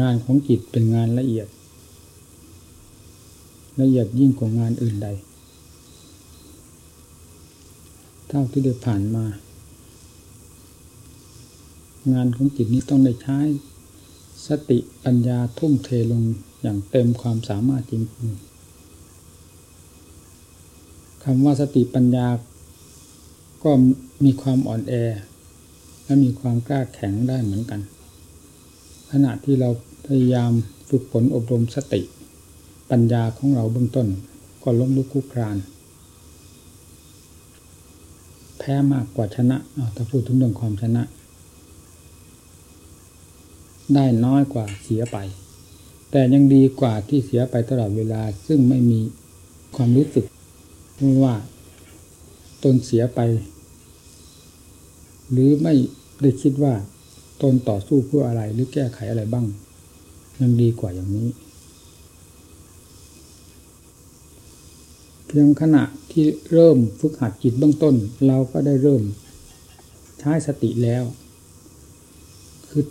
งานของจิตเป็นงานละเอียด ละเอียดยิ่งกว่างานอื่นใด เท่าที่ได้ผ่านมา งานของจิตนี้ต้องได้ใช้ สติปัญญาทุ่มเทลงอย่างเต็มความสามารถจริงๆคำว่าสติปัญญาก็มีความอ่อนแอ และมีความกล้าแข็งได้เหมือนกัน ขณะที่เราพยายามฝึกฝนอบรมสติ ปัญญาของเราเบื้องต้น ก็ล้มลุกคุกคราน แพ้มากกว่าชนะถ้าพูดถึงเรื่องความชนะ ได้น้อยกว่าเสียไป แต่ยังดีกว่าที่เสียไปตลอดเวลาซึ่งไม่มีความรู้สึกว่าตนเสียไป หรือไม่ได้คิดว่า ตนต่อสู้เพื่ออะไรหรือแก้ไขอะไรบ้าง ยังดีกว่าอย่างนี้ เพียงขณะที่เริ่มฝึกหัดจิตเบื้องต้น เราก็ได้เริ่มใช้สติแล้ว คือ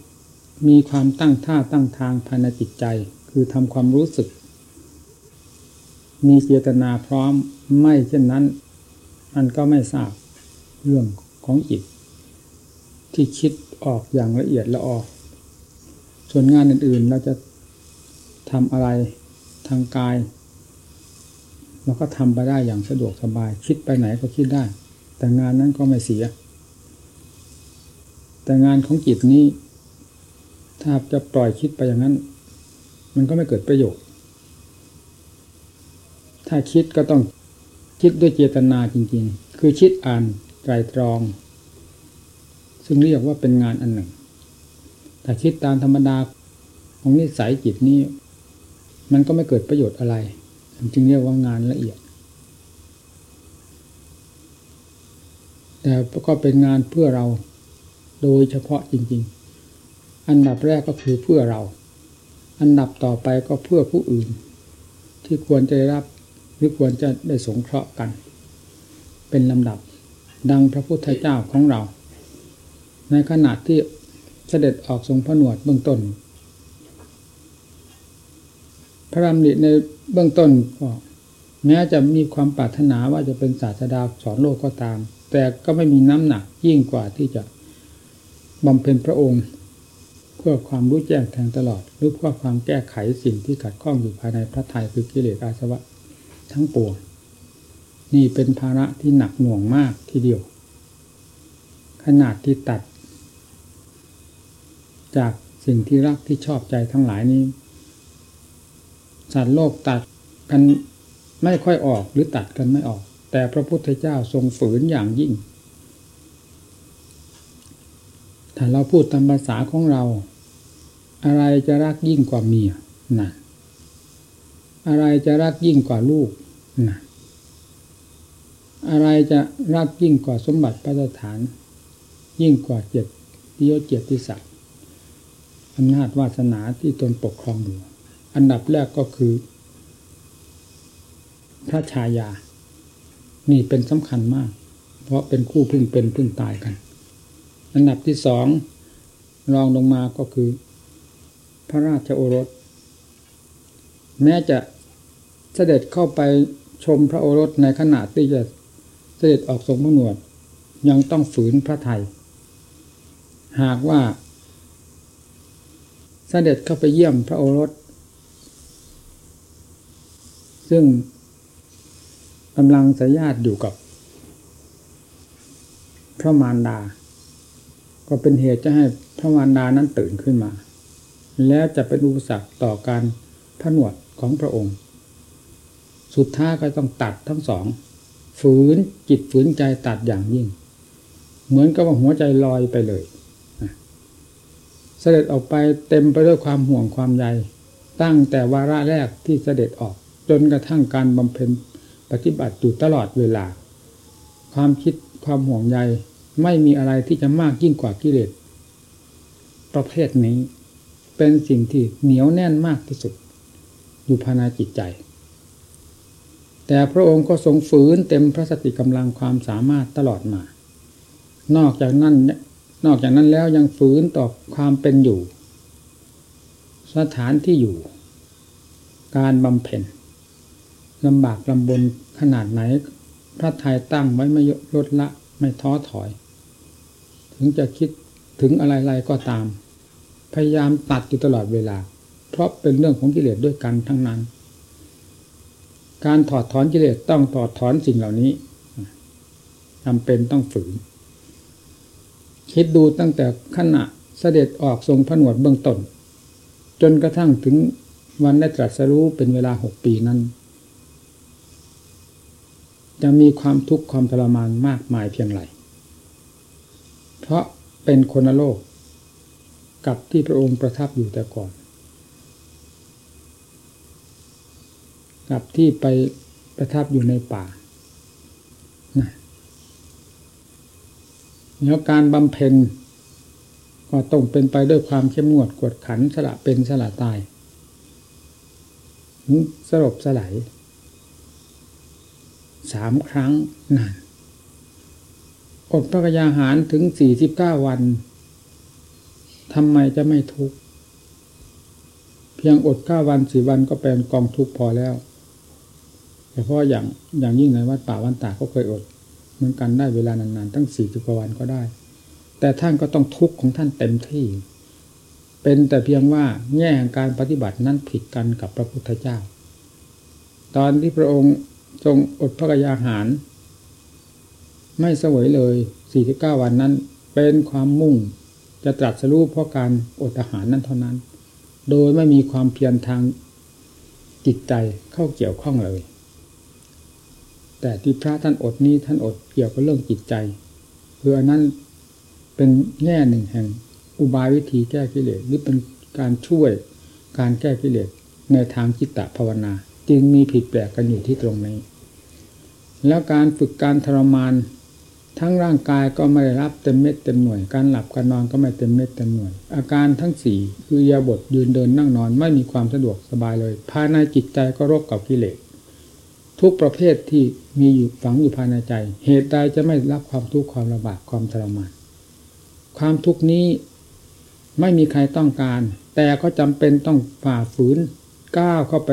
มีความตั้งท่าตั้งทางภายในจิตใจ คือทำความรู้สึก มีเจตนาพร้อมไม่เช่นนั้น มันก็ไม่ทราบเรื่องของจิต ที่คิด ออกอย่างละเอียดละออก ส่วนงานอื่นๆ เราจะทำอะไรทางกายเราก็ทำไปได้อย่างสะดวกสบาย คิดไปไหนก็คิดได้ แต่งานนั้นก็ไม่เสีย แต่งานของจิตนี้ ถ้าจะปล่อยคิดไปอย่างนั้น มันก็ไม่เกิดประโยชน์ ถ้าคิดก็ต้องคิดด้วยเจตนาจริง ๆ คือคิดอ่านไตรตรอง ซึ่งเรียกว่าเป็นงานอันหนึ่งแต่คิดตามธรรมดาของนิสัยจิตนี้ มันก็ไม่เกิดประโยชน์อะไร จึงเรียกว่างานละเอียด แต่ก็เป็นงานเพื่อเราโดยเฉพาะจริง ๆ อันดับแรกก็คือเพื่อเรา อันดับต่อไปก็เพื่อผู้อื่น ที่ควรจะได้รับหรือควรจะได้สงเคราะห์กัน เป็นลำดับดังพระพุทธเจ้าของเรา ในขณะที่เสด็จออกทรงผนวดเบื้องต้น พระรามณิในเบื้องต้นก็แม้จะมีความปรารถนาว่าจะเป็นศาสดาสอนโลกก็ตาม แต่ก็ไม่มีน้ำหนักยิ่งกว่าที่จะบำเพ็ญพระองค์ เพื่อความรู้แจ้งแทงตลอด หรือเพื่อความแก้ไขสิ่งที่ขัดข้องอยู่ภายในพระทัยคือกิเลสอาสวะทั้งปวงนี่เป็นภาระที่หนักหน่วงมากทีเดียว ขนาดที่ตัด จากสิ่งที่รักที่ชอบใจทั้งหลายนี้ สัตว์โลกตัดกันไม่ค่อยออกหรือตัดกันไม่ออก แต่พระพุทธเจ้าทรงฝืนอย่างยิ่ง ถ้าเราพูดตามภาษาของเรา อะไรจะรักยิ่งกว่าเมียนะอะไรจะรักยิ่งกว่าลูกนะอะไรจะรักยิ่งกว่าสมบัติพระสถาน ยิ่งกว่าเจ็ดทิโยเจติศักดิ์ อำนาจวาสนาที่ตนปกครองอยู่อันดับแรกก็คือ พระชายา นี่เป็นสำคัญมาก เพราะเป็นคู่พึ่งเป็นพึ่งตายกัน อันดับที่สองรองลงมาก็คือ พระราชโอรส แม้จะเสด็จเข้าไปชมพระโอรสในขณะที่จะเสด็จออกทรงพระนวด ยังต้องฝืนพระไทย หากว่า เสด็จเข้าไปเยี่ยมพระโอรส ซึ่งกำลังสยาดอยู่กับ พระมารดา ก็เป็นเหตุจะให้พระมารดานั้นตื่นขึ้นมา แล้วจะเป็นอุปสรรคต่อการผนวดของพระองค์ สุดท้ายก็ต้องตัดทั้งสอง ฝืนจิตฝืนใจตัดอย่างยิ่ง เหมือนกับว่าหัวใจลอยไปเลย เสด็จออกไปเต็มไปด้วยความห่วงความใย ตั้งแต่วาระแรกที่เสด็จออก จนกระทั่งการบำเพ็ญปฏิบัติอยู่ตลอดเวลา ความคิดความห่วงใยไม่มีอะไรที่จะมากยิ่งกว่ากิเลสประเภทนี้ เป็นสิ่งที่เหนียวแน่นมากที่สุด อยู่ภายในจิตใจ แต่พระองค์ก็ทรงฝืนเต็มพระสติกำลังความสามารถตลอดมา นอกจากนั้น นอกจากนั้นแล้วยังฝืนต่อความเป็นอยู่ สถานที่อยู่ การบำเพ็ญลำบากลำบนขนาดไหน พระไทยตั้งไว้ไม่ลดละไม่ท้อถอย ถึงจะคิดถึงอะไรๆก็ตาม พยายามตัดอยู่ตลอดเวลา เพราะเป็นเรื่องของกิเลสด้วยกันทั้งนั้น การถอดถอนกิเลสต้องถอดถอนสิ่งเหล่านี้จำเป็นต้องฝืน คิดดูตั้งแต่ขณะเสด็จออกทรงผนวดเบื้องต้น จนกระทั่งถึงวันได้ตรัสรู้เป็นเวลาหกปีนั้น จะมีความทุกข์ความทรมานมากมายเพียงไร เพราะเป็นคนโลก กับที่พระองค์ประทับอยู่แต่ก่อน กับที่ไปประทับอยู่ในป่า แล้วการบำเพ็ญก็ต้องเป็นไปด้วยความเข้มงวดกวดขันสละเป็นสละตายสลบสลายสามครั้งนานอดพระกยาหารถึงสี่สิบเก้าวันทำไมจะไม่ทุกข์เพียงอดเก้าวันสี่วันก็เป็นกองทุกข์พอแล้วแต่พราะอย่างอย่างยิ่งในวัดป่าวันตาก็เคยอด เหมือนกันได้เวลานานๆ ตั้งสี่สิบกว่าวันก็ได้ แต่ท่านก็ต้องทุกข์ของท่านเต็มที่ เป็นแต่เพียงว่าแง่การปฏิบัตินั้นผิดกันกับพระพุทธเจ้า ตอนที่พระองค์ทรงอดพระกยาหาร ไม่เสวยเลยสี่สิบเก้าวันนั้น เป็นความมุ่งจะตรัสรู้เพราะการอดอาหารนั้นเท่านั้น โดยไม่มีความเพียรทางจิตใจเข้าเกี่ยวข้องเลย แต่ที่พระท่านอดนี้ท่านอดเกี่ยวกับเรื่องจิตใจคืออันนั้นเป็นแง่หนึ่งแห่งอุบายวิธีแก้กิเลสหรือเป็นการช่วยการแก้กิเลสในทางจิตตภาวนา จึงมีผิดแปลกกันอยู่ที่ตรงนี้ แล้วการฝึกการทรมาน ทั้งร่างกายก็ไม่ได้รับเต็มเม็ดเต็มหน่วย การหลับการนอนก็ไม่เต็มเม็ดเต็มหน่วย อาการทั้งสี่คือยาบทยืนเดินนั่งนอนไม่มีความสะดวกสบายเลย ภายในจิตใจก็รบกับกิเลส ทุกประเภทที่มีอยู่ฝังอยู่ภายในใจ เหตุใดจะไม่รับความทุกข์ความลำบากความทรมานความทุกข์นี้ไม่มีใครต้องการ แต่ก็จำเป็นต้องฝ่าฝืนก้าวเข้าไป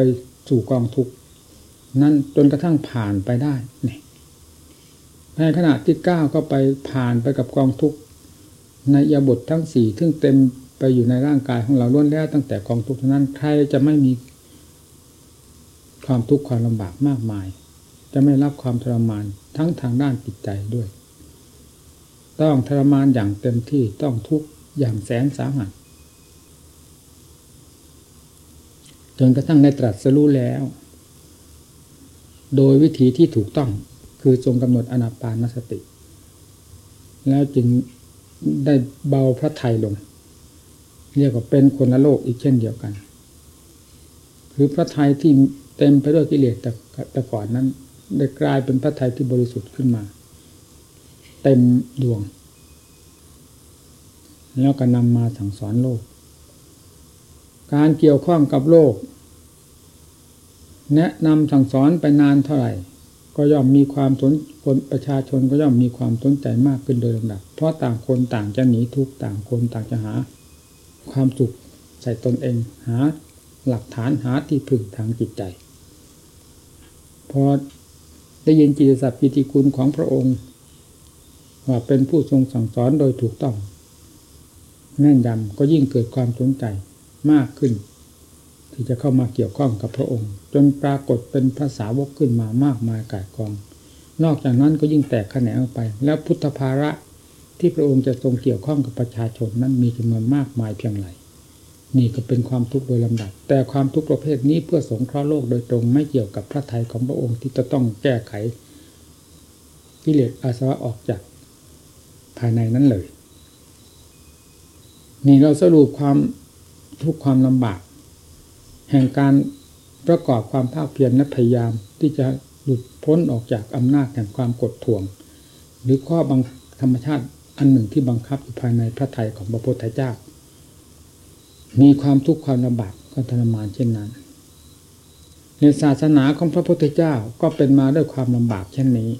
สู่กองทุกข์นั้นจนกระทั่งผ่านไปได้นี่ในขณะที่ก้าวเข้าไปผ่านไปกับกองทุกข์ในยาบททั้งสี่ซึ่งเต็มไปอยู่ในร่างกายของเราล้วนแล้วตั้งแต่กองทุกข์นั้นใครจะไม่มี ความทุกข์ความลำบากมากมาย จะไม่รับความทรมานทั้งทางด้านจิตใจด้วย ต้องทรมานอย่างเต็มที่ต้องทุกข์อย่างแสนสาหัสจนกระทั่งในตรัสรู้แล้ว โดยวิธีที่ถูกต้องคือทรงกำหนดอนาปานสติ แล้วจึงได้เบาพระไทยลง เรียกว่าเป็นคนละโลกอีกเช่นเดียวกัน คือพระไทยที่ เต็มไปด้วยกิเลสแต่แต่ก่อนนั้น ได้กลายเป็นพระไทยที่บริสุทธิ์ขึ้นมา เต็มดวง แล้วก็นำมาสั่งสอนโลก การเกี่ยวข้องกับโลก แนะนำสั่งสอนไปนานเท่าไหร่ ก็ย่อมมีความสนคนประชาชนก็ย่อมมีความสนใจมากขึ้นโดยลำดับ เพราะต่างคนต่างจะหนีทุกต่างคนต่างจะหา ความสุขใส่ตนเองหาหลักฐานหาที่พึ่งทางจิตใจ พอได้ยินจิตศัพท์กิติคุณของพระองค์ว่าเป็นผู้ทรงสั่งสอนโดยถูกต้องแน่นยำก็ยิ่งเกิดความสนใจมากขึ้น ที่จะเข้ามาเกี่ยวข้องกับพระองค์ จนปรากฏเป็นภาษาวกขึ้นมามากมายกายกอง นอกจากนั้นก็ยิ่งแตกแขนงออกไป แล้วพุทธภาระที่พระองค์จะทรงเกี่ยวข้องกับประชาชนนั้นมีจำนวนมากมายเพียงไร นี่ก็เป็นความทุกข์โดยลำดับ แต่ความทุกข์ประเภทนี้เพื่อสงเคราะห์โลกโดยตรงไม่เกี่ยวกับพระทัยของพระองค์ที่จะต้องแก้ไขกิเลสอาสวะออกจากภายในนั้นเลย นี่เราสรุปความทุกข์ความลำบาก แห่งการประกอบความภาคเพียรและพยายามที่จะหลุดพ้นออกจากอำนาจแห่งความกดท่วง หรือข้อบังธรรมชาติอันหนึ่งที่บังคับอยู่ภายในพระทัยของพระพุทธเจ้า มีความทุกข์ความลำบากก็ทรมานเช่นนั้น ในศาสนาของพระพุทธเจ้าก็เป็นมาด้วยความลำบากเช่นนี้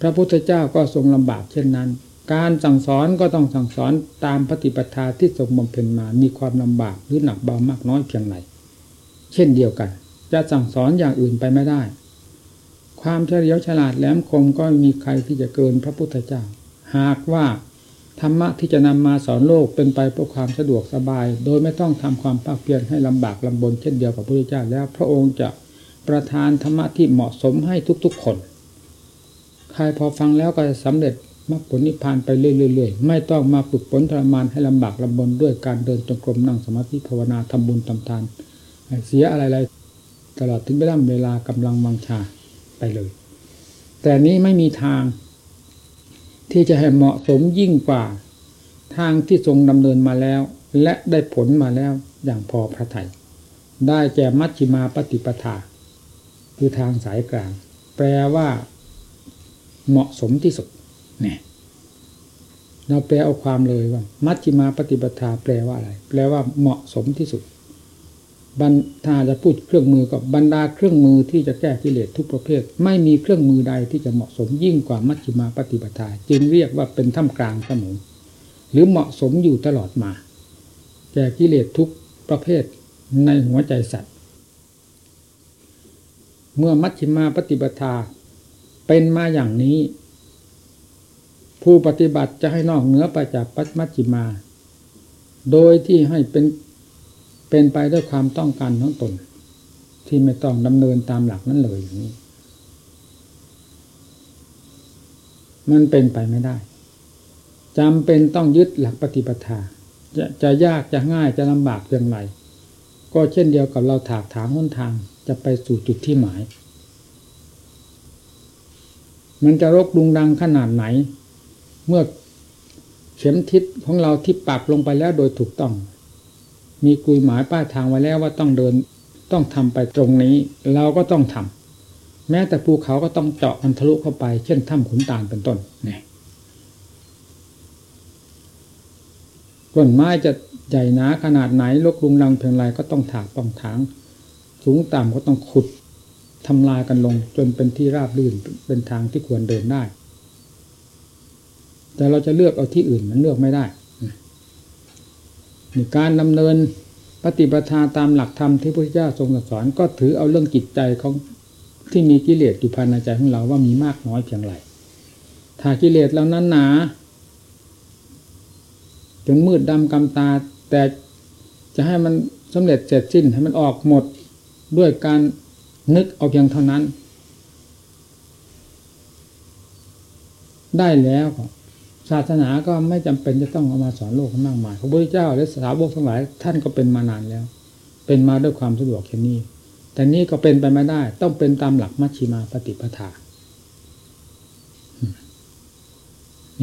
พระพุทธเจ้าก็ทรงลำบากเช่นนั้น การสั่งสอนก็ต้องสั่งสอนตามปฏิปทาที่ทรงบำเพ็ญมา มีความลำบากหรือหนักเบามากน้อยเพียงไรเช่นเดียวกัน จะสั่งสอนอย่างอื่นไปไม่ได้ ความเฉลียวฉลาดแหลมคมก็มีใครที่จะเกินพระพุทธเจ้า หากว่า ธรรมะที่จะนำมาสอนโลกเป็นไปเพื่อความสะดวกสบาย โดยไม่ต้องทำความภาคเพียรให้ลำบากลำบนเช่นเดียวกับพระพุทธเจ้าแล้ว พระองค์จะประทานธรรมะที่เหมาะสมให้ทุกๆคน ใครพอฟังแล้วก็จะสำเร็จมรรคผลนิพพานไปเรื่อยๆ ไม่ต้องมาฝึกฝนทรมานให้ลำบากลำบนด้วยการเดินจงกรมนั่งสมาธิภาวนาทำบุญทำทาน เสียอะไรๆตลอดถึงเวลาเวลากำลังวังชาไปเลย แต่นี้ไม่มีทาง ที่จะให้เหมาะสมยิ่งกว่า ทางที่ทรงดำเนินมาแล้ว และได้ผลมาแล้วอย่างพอพระทยัยได้แก่มัชฌิมาปฏิปทา คือทางสายกลาง แปลว่า เหมาะสมที่สุดเนี่ยเราแปลเอาความเลยว่า มัชฌิมาปฏิปทา แปลว่าอะไร แปลว่าเหมาะสมที่สุด บรรถ้าจะพูดเครื่องมือกับบรรดาเครื่องมือที่จะแก้กิเลสทุกประเภท ไม่มีเครื่องมือใดที่จะเหมาะสมยิ่งกว่ามัชฌิมาปฏิปทาจึงเรียกว่าเป็นท่ามกลางเสมอหรือเหมาะสมอยู่ตลอดมา แก้กิเลสทุกประเภทในหัวใจสัตว์ เมื่อมัชฌิมาปฏิปทาเป็นมาอย่างนี้ ผู้ปฏิบัติจะให้นอกเหนือไปจากปัจมัชฌิมา โดยที่ให้เป็น เป็นไปด้วยความต้องการของตน ที่ไม่ต้องดำเนินตามหลักนั้นเลยอย่างนี้ มันเป็นไปไม่ได้จำเป็นต้องยึดหลักปฏิปทาจะจะยากจะง่ายจะลำบากเพียงไรก็เช่นเดียวกับเราถากถางหนทางจะไปสู่จุดที่หมาย มันจะรกดุงดังขนาดไหน เมื่อเข็มทิศของเราที่ปักลงไปแล้วโดยถูกต้อง มีกุยหมายป้ายทางไว้แล้วว่าต้องเดินต้องทำไปตรงนี้ เราก็ต้องทำแม้แต่ภูเขาก็ต้องเจาะมันทะลุเข้าไป เช่นถ้ำขุนตาลเป็นต้นเนี่ยต้นไม้จะใหญ่หนาขนาดไหนลกลุงลังเพียงไรก็ต้องถากต้องถาง สูงต่ำก็ต้องขุดทำลายกันลง จนเป็นที่ราบรื่นเป็นทางที่ควรเดินได้ แต่เราจะเลือกเอาที่อื่นมันเลือกไม่ได้ การดำเนินปฏิปทาตามหลักธรรมที่พระพุทธเจ้าทรงสอนก็ถือเอาเรื่องจิตใจของที่มีกิเลสอยู่ภายในใจของเราว่ามีมากน้อยเพียงไรถ้ากิเลสเรานั้นหนาจนมืดดำกำตา แต่จะให้มันสำเร็จเสร็จสิ้นให้มันออกหมดด้วยการนึกเอาเพียงเท่านั้น ได้แล้ว ศาสนาก็ไม่จำเป็นจะต้องเอามาสอนโลกมากมายพระพุทธเจ้าและสาวกทั้งหลายท่านก็เป็นมานานแล้ว เป็นมาด้วยความสะดวกแค่นี้ แต่นี่ก็เป็นไปไม่ได้ ต้องเป็นตามหลักมัชชิมาปฏิปทา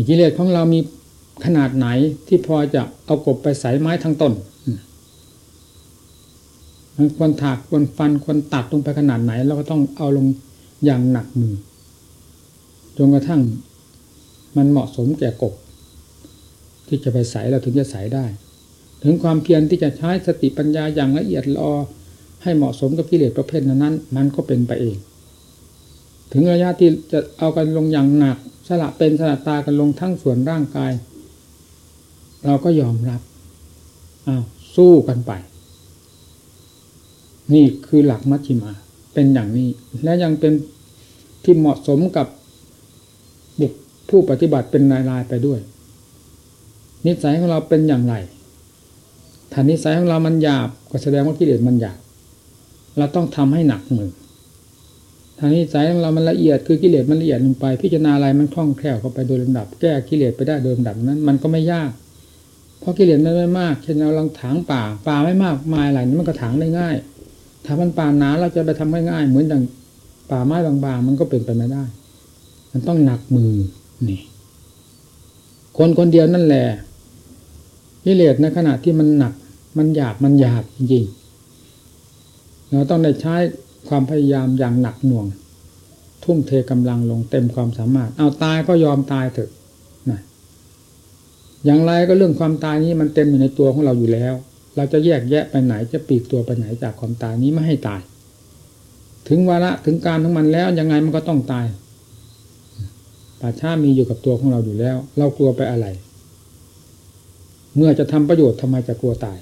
กิเลสของเรามีขนาดไหนที่พอจะเอากบไปใส่ไม้ทั้งต้นมันควรถากควรฟันควรตัดลงไปขนาดไหน เราก็ต้องเอาลงอย่างหนักมือจนกระทั่ง มันเหมาะสมแก่กบ ที่จะไปใส่เราถึงจะใส่ได้ ถึงความเพียรที่จะใช้สติปัญญาอย่างละเอียดรอให้เหมาะสมกับกิเลสประเภทนั้นมันก็เป็นไปเอง ถึงระยะที่จะเอากันลงอย่างหนักสละเป็นสละตากันลงทั้งส่วนร่างกาย เราก็ยอมรับอ้าวสู้กันไป นี่คือหลักมัชฌิมา เป็นอย่างนี้ และยังเป็นที่เหมาะสมกับ ผู้ปฏิบัติเป็นรายๆไปด้วย นิสัยของเราเป็นอย่างไรถ้านิสัยของเรามันหยาบก็แสดงว่ากิเลสมันหยาบเราต้องทำให้หนักมือทางนิสัยของเรามันละเอียดคือกิเลสมันละเอียดลงไป พิจารณาอะไรมันคล่องแคล่วเข้าไปโดยลำดับ แก้กิเลสไปได้โดยลำดับนั้น มันก็ไม่ยาก เพราะกิเลสมันไม่มากเช่นเราลังถางป่าป่าไม่มากมายอะไรนี่มันก็ถางได้ง่าย ถ้ามันป่าหนาเราจะไปทำง่ายๆเหมือนอย่างป่าไม้บางๆมันก็เป็นไปไม่ได้ มันต้องหนักมือ นี่ คนคนเดียวนั่นแหละกิเลสในขณะที่มันหนัก มันหยาบมันหยาบจริงๆเราต้องได้ใช้ความพยายามอย่างหนักหน่วง ทุ่มเทกำลังลงเต็มความสามารถ เอาตายก็ยอมตายเถอะนะอย่างไรก็เรื่องความตายนี้มันเต็มอยู่ในตัวของเราอยู่แล้ว เราจะแยกแยะไปไหนจะปีกตัวไปไหนจากความตายนี้ไม่ให้ตาย ถึงวาระถึงการของมันแล้วยังไงมันก็ต้องตาย ป่าช้ามีอยู่กับตัวของเราอยู่แล้ว เรากลัวไปอะไร เมื่อจะทำประโยชน์ทำไมจะกลัวตาย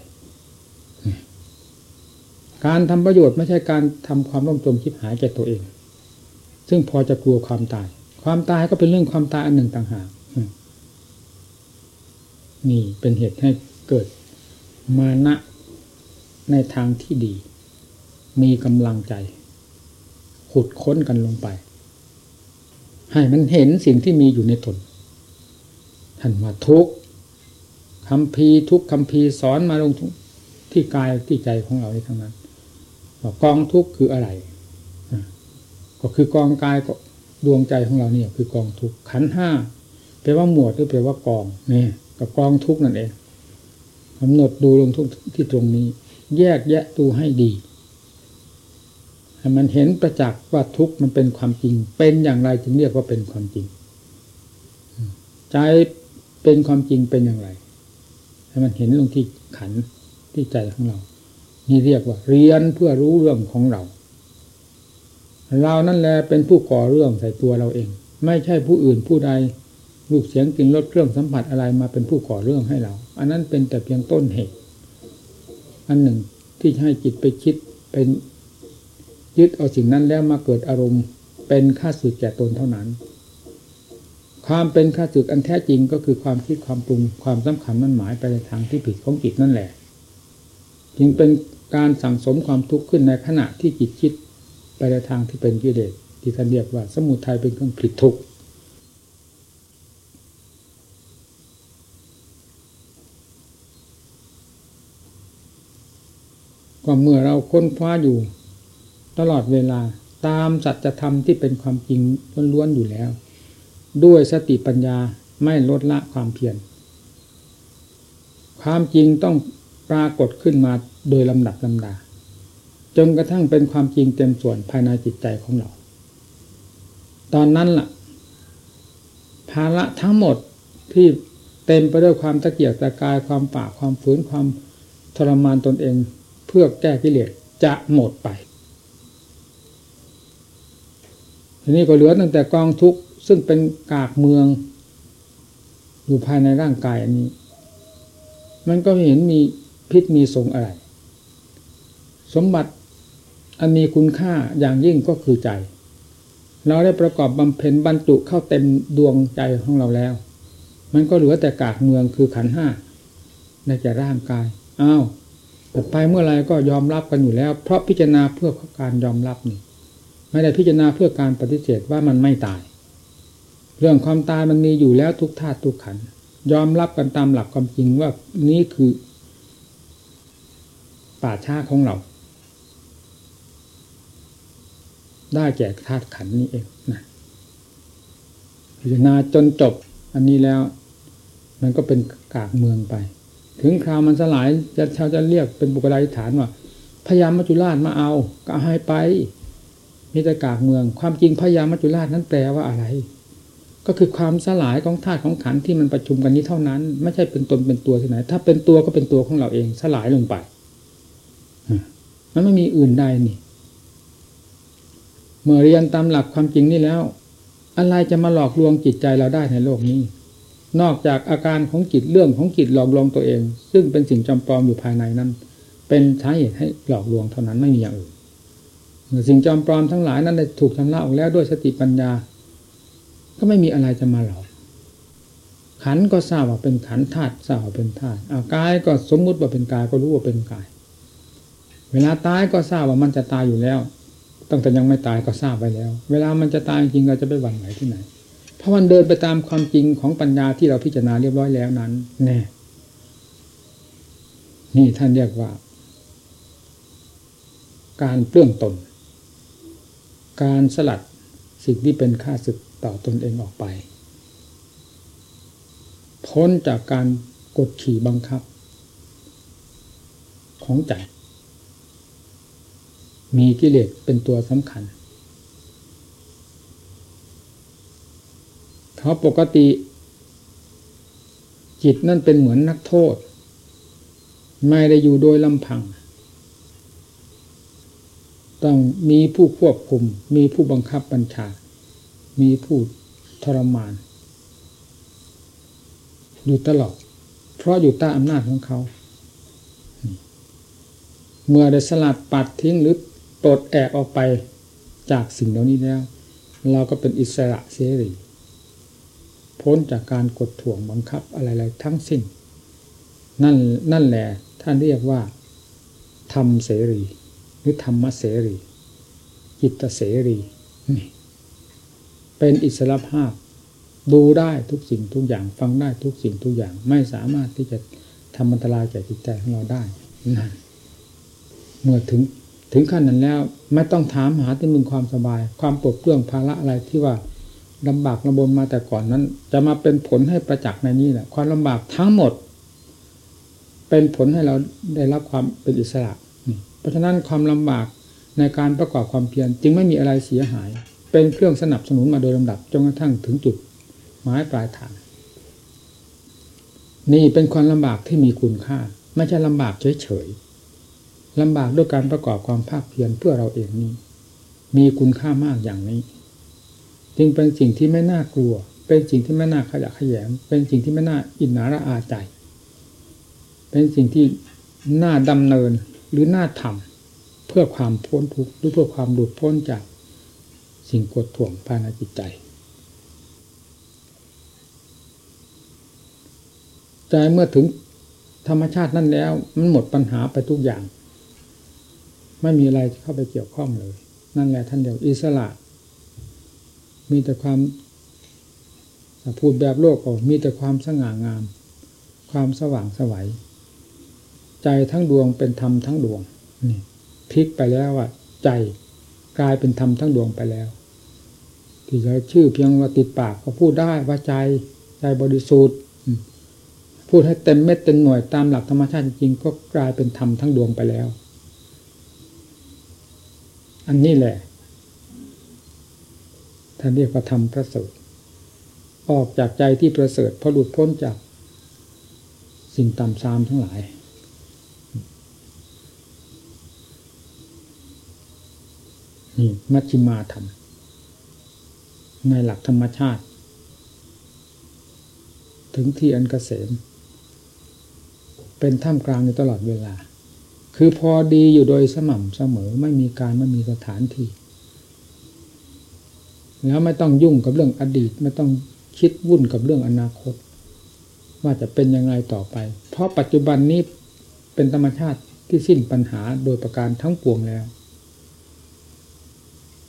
การทำประโยชน์ไม่ใช่การทำความร่มจมคิดหายแก่ตัวเอง ซึ่งพอจะกลัวความตาย ความตายก็เป็นเรื่องความตายอันหนึ่งต่างหากนี่เป็นเหตุให้เกิดมานะในทางที่ดี มีกำลังใจ ขุดค้นกันลงไป ให้มันเห็นสิ่งที่มีอยู่ในตน ท่านว่าทุกคำพีทุกคำพีสอนมาลงที่กายที่ใจของเราในทั้งนั้นกองทุกคืออะไร ก็คือกองกายก็ดวงใจของเราเนี่ยคือกองทุกขันห้าแปลว่าหมวดหรือแปลว่ากองเนี่ยกับกองทุกนั่นเองกำหนดดูลงทุกที่ตรงนี้ แยกแยะดูให้ดี ให้มันเห็นประจักษ์ว่าทุกมันเป็นความจริง เป็นอย่างไรจึงเรียกว่าเป็นความจริง ใจเป็นความจริงเป็นอย่างไร ให้มันเห็นลงที่ขันที่ใจของเรา นี่เรียกว่า เรียนเพื่อรู้เรื่องของเรา เรานั่นแหละเป็นผู้ก่อเรื่องใส่ตัวเราเอง ไม่ใช่ผู้อื่นผู้ใดรูปเสียงกลิ่นรสเครื่องสัมผัสอะไรมาเป็นผู้ก่อเรื่องให้เรา อันนั้นเป็นแต่เพียงต้นเหตุ อันหนึ่งที่ให้จิตไปคิดเป็น ยึดเอาสิ่งนั้นแล้วมาเกิดอารมณ์เป็นค่าสึกแก่ตนเท่านั้น ความเป็นค่าสึกอันแท้จริงก็คือความคิดความปรุงความสำคัญนั่นหมายไปในทางที่ผิดของจิตนั่นแหละ จึงเป็นการสั่งสมความทุกข์ขึ้นในขณะที่จิตคิดไปในทางที่เป็นกิเลสที่ท่านเรียกว่า สมุทัยเป็นเครื่องผลิตทุกข์ก็เมื่อเราค้นคว้าอยู่ ตลอดเวลาตามสัจธรรมที่เป็นความจริงล้วนๆอยู่แล้ว ด้วยสติปัญญาไม่ลดละความเพียรความจริงต้องปรากฏขึ้นมาโดยลำดับลำดา จนกระทั่งเป็นความจริงเต็มส่วนภายในจิตใจของเรา ตอนนั้นล่ะ ภาระทั้งหมดที่เต็มไปด้วยความตะเกียกตะกายความปากความฝืนความทรมานตนเอง เพื่อแก้กิเลสจะหมดไป ทีนี้ก็เหลือตั้งแต่กองทุกข์ซึ่งเป็นกากเมือง อยู่ภายในร่างกายอันนี้ มันก็ไม่เห็นมีพิษมีสงอะไร สมบัติอันมีคุณค่าอย่างยิ่งก็คือใจ เราได้ประกอบบำเพ็ญบรรจุเข้าเต็มดวงใจของเราแล้ว มันก็เหลือแต่กากเมืองคือขันห้าในแก่ร่างกายอ้าวแต่ไปเมื่อไรก็ยอมรับกันอยู่แล้ว เพราะพิจารณาเพื่อการยอมรับนี่ ไม่ได้พิจารณาเพื่อการปฏิเสธว่ามันไม่ตาย เรื่องความตายมันมีอยู่แล้วทุกธาตุทุกขันยอมรับกันตามหลักความจริงว่านี้คือ ป่าชาของเรา ได้แก่ธาตุขันนี้เองนะพิจารณาจนจบอันนี้แล้ว มันก็เป็นกากเมืองไป ถึงคราวมันสลายจะชาวจะเรียกเป็นบุคลาธิฐานว่าพยายามมัจจุราชมาเอา ก็ให้ไป มีแต่กากเมือง ความจริงพยามมัจจุราชนั้นแปลว่าอะไร ก็คือความสลายของธาตุของขันที่มันประชุมกันนี้เท่านั้น ไม่ใช่เป็นตนเป็นตัวที่ไหน ถ้าเป็นตัวก็เป็นตัวของเราเอง สลายลงไปมันไม่มีอื่นใดนี่เมื่อเรียนตามหลักความจริงนี่แล้ว อะไรจะมาหลอกลวงจิตใจเราได้ในโลกนี้ นอกจากอาการของจิตเรื่องของจิตหลอกลวงตัวเอง ซึ่งเป็นสิ่งจำปลอมอยู่ภายในนั้น เป็นสาเหตุให้หลอกลวงเท่านั้นไม่มีอย่างอื่น สิ่งจำปลอมทั้งหลายนั้นได้ถูกชำระออกแล้วด้วยสติปัญญา ก็ไม่มีอะไรจะมาหลอกขันก็ทราบว่าเป็นขันธาตุทราบว่าเป็นธาตุอากายก็สมมุติว่าเป็นกายก็รู้ว่าเป็นกาย เวลาตายก็ทราบว่ามันจะตายอยู่แล้วตั้งแต่ยังไม่ตายก็ทราบไปแล้ว เวลามันจะตายจริงเราจะไปหวั่นไหวที่ไหน เพราะมันเดินไปตามความจริงของปัญญาที่เราพิจารณาเรียบร้อยแล้วนั้น แน่ นี่ท่านเรียกว่า การเปลื้องตน การสลัดสิ่งที่เป็นค่าศึกต่อตนเองออกไป พ้นจากการกดขี่บังคับ ของใจ มีกิเลสเป็นตัวสำคัญราะปกติ จิตนั่นเป็นเหมือนนักโทษ ไม่ได้อยู่โดยลำพัง ต้องมีผู้ควบคุม มีผู้บังคับบัญชา มีผู้ทรมาน อยู่ตลอด เพราะอยู่ใต้อำนาจของเขา เมื่อได้สลัดปัดทิ้งหรือปลดแอกออกไปจากสิ่งเหล่านี้แล้ว เราก็เป็นอิสระเสรีพ้นจากการกดถ่วงบังคับอะไรๆทั้งสิ้น นั่นนั่นแหละท่านเรียกว่าธรรมเสรี รือธรรมเสรี จิตเสรีนี่เป็นอิสระภาพ ดูได้ทุกสิ่งทุกอย่าง ฟังได้ทุกสิ่งทุกอย่าง ไม่สามารถที่จะทำอันตรายแก่จิตใจของเราได้นั่นเมื่อถึงถึงขั้นนั้นแล้ว ไม่ต้องถามหาที่มึงความสบาย ความปวดเปลื้องภาระอะไรที่ว่าลำบากลำบนมาแต่ก่อนนั้น จะมาเป็นผลให้ประจักษ์ในนี้แหละความลำบากทั้งหมด เป็นผลให้เราได้รับความเป็นอิสระ ราะฉะนั้นความลำบากในการประกอบความเพียรจึงไม่มีอะไรเสียหาย เป็นเครื่องสนับสนุนมาโดยลำดับจนกระทั่งถึงจุดหมายปลายทาง นี่เป็นความลำบากที่มีคุณค่า ไม่ใช่ลำบากเฉยๆลำบากด้วยการประกอบความภาคเพียรเพื่อเราเองนี้ มีคุณค่ามากอย่างนี้ จึงเป็นสิ่งที่ไม่น่ากลัว เป็นสิ่งที่ไม่น่าขยะขยงเป็นสิ่งที่ไม่น่าอินนาระอาใจ เป็นสิ่งที่น่าดำเนิน หรือน่าทำเพื่อความพ้นทุกข์หรือเพื่อความหลุดพ้นจากสิ่งกดถ่วงภายในจิตใจ ใจเมื่อถึงธรรมชาตินั่นแล้ว มันหมดปัญหาไปทุกอย่าง ไม่มีอะไรเข้าไปเกี่ยวข้องเลย นั่นแหละท่านเดียวอิสระ มีแต่ความพูดแบบโลกออกมีแต่ความสง่างาม ความสว่างสวัย ใจทั้งดวงเป็นธรรมทั้งดวงนี่พลิกไปแล้วว่าใจกลายเป็นธรรมทั้งดวงไปแล้ว ที่จะชื่อเพียงว่าติดปากก็พูดได้ว่าใจใจบริสุทธิ์พูดให้เต็มเม็ดเต็มหน่วยตามหลักธรรมชาติจริงก็กลายเป็นธรรมทั้งดวงไปแล้ว อันนี้แหละท่านเรียกว่าธรรมประเสริฐออกจากใจที่ประเสริฐพอหลุดพ้นจากสิ่งต่ำซามทั้งหลาย นี่มัชฌิมาธรรม ในหลักธรรมชาติ ถึงที่อันกเกษม เป็นท่ามกลางอยู่ตลอดเวลา คือพอดีอยู่โดยสม่ำเสมอไม่มีการไม่มีสถานที่ แล้วไม่ต้องยุ่งกับเรื่องอดีต ไม่ต้องคิดวุ่นกับเรื่องอนาคต ว่าจะเป็นยังไงต่อไป เพราะปัจจุบันนี้เป็นธรรมชาติที่สิ้นปัญหาโดยประการทั้งปวงแล้ว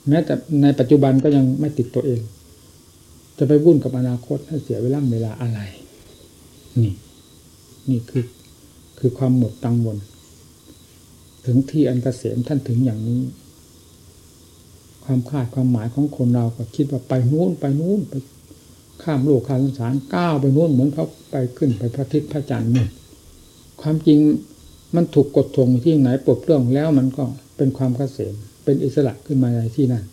แม้แต่ในปัจจุบันก็ยังไม่ติดตัวเอง จะไปวุ่นกับอนาคตให้เสียเวลาเวลาอะไร นี่ นี่คือคือความหมดตังวลถึงที่อันกเกษมท่านถึงอย่างนี้ ความคาดความหมายของคนเราก็คิดว่าไปนู้นไปนู้นไปข้ามโลกข้ามสงสารก้าวไปนู้นเหมือนเขาไปขึ้นไปพระทิศพระจันทร์นี่ความจริงมันถูกกดทวงที่ไหนปลดเปลื้องแล้วมันก็เป็นความเกษม เป็นอิสระขึ้นมาในที่นั่น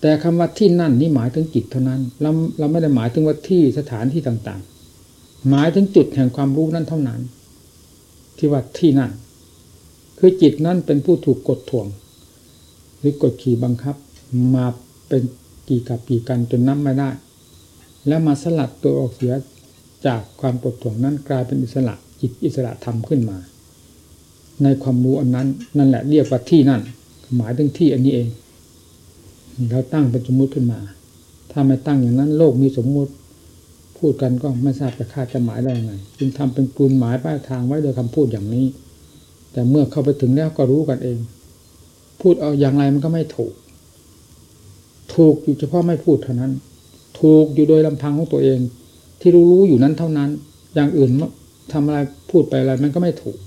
แต่คำว่าที่นั่นนี่หมายถึงจิตเท่านั้น เราเราไม่ได้หมายถึงว่าที่สถานที่ต่างๆ หมายถึงจุดแห่งความรู้นั้นเท่านั้น ที่ว่าที่นั่น คือจิตนั้นเป็นผู้ถูกกดถ่วง หรือกดขี่บังคับ มาเป็นกี่กับกี่กันจนนับไม่ได้ แล้วมาสลัดตัวออกเสียจากความกดถ่วงนั้นกลายเป็นอิสระจิตอิสระธรรมขึ้นมา ในความรู้อันนั้น นั่นแหละเรียกว่าที่นั่น หมายถึงที่อันนี้เองเราตั้งเป็นสมมุติขึ้นมา ถ้าไม่ตั้งอย่างนั้น โลกมีสมมุติ พูดกันก็ไม่ทราบจะคาดจะหมายได้ยังไงจึงทำเป็นกลุ่มหมายป้ายทางไว้โดยคำพูดอย่างนี้ แต่เมื่อเข้าไปถึงแล้วก็รู้กันเอง พูดเอาอย่างไรมันก็ไม่ถูก ถูกอยู่เฉพาะไม่พูดเท่านั้น ถูกอยู่โดยลำพังของตัวเอง ที่รู้รู้อยู่นั้นเท่านั้น อย่างอื่นทำอะไรพูดไปอะไรมันก็ไม่ถูก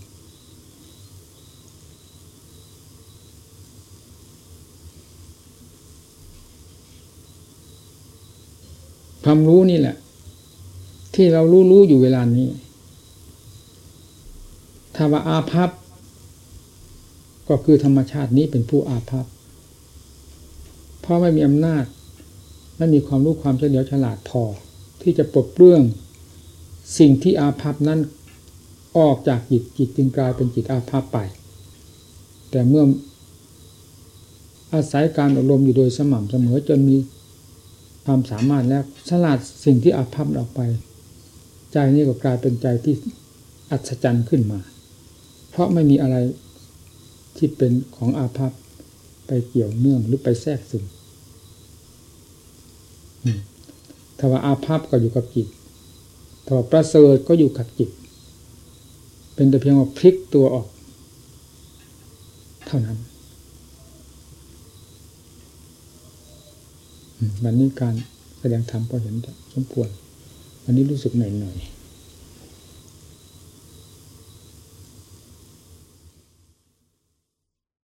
ความรู้นี่แหละ ที่เรารู้รู้อยู่เวลานี้ ถ้าว่าอาภัพก็คือธรรมชาตินี้เป็นผู้อาภัพเพราะไม่มีอำนาจไม่มีความรู้ความเฉลียวฉลาดพอ ที่จะปลดเปลื้องสิ่งที่อาภัพนั้นออกจากจิตจิตจึงกลายเป็นจิตอาภัพไป แต่เมื่ออาศัยการอบรมอยู่โดยสม่ำเสมอจนมี ความสามารถแล้วสลัดสิ่งที่อาภัพออกไป ใจนี้ก็กลายเป็นใจที่อัศจรรย์ขึ้นมา เพราะไม่มีอะไรที่เป็นของอาภัพไปเกี่ยวเนื่องหรือไปแทรกซึมถ้าว่าอาภัพก็อยู่กับจิตถ้าว่าประเสริฐก็อยู่กับจิต เป็นแต่เพียงว่าพลิกตัวออก เท่านั้น วันนี้การแสดงธรรมก็เห็นสมควรวันนี้รู้สึกเหนื่อย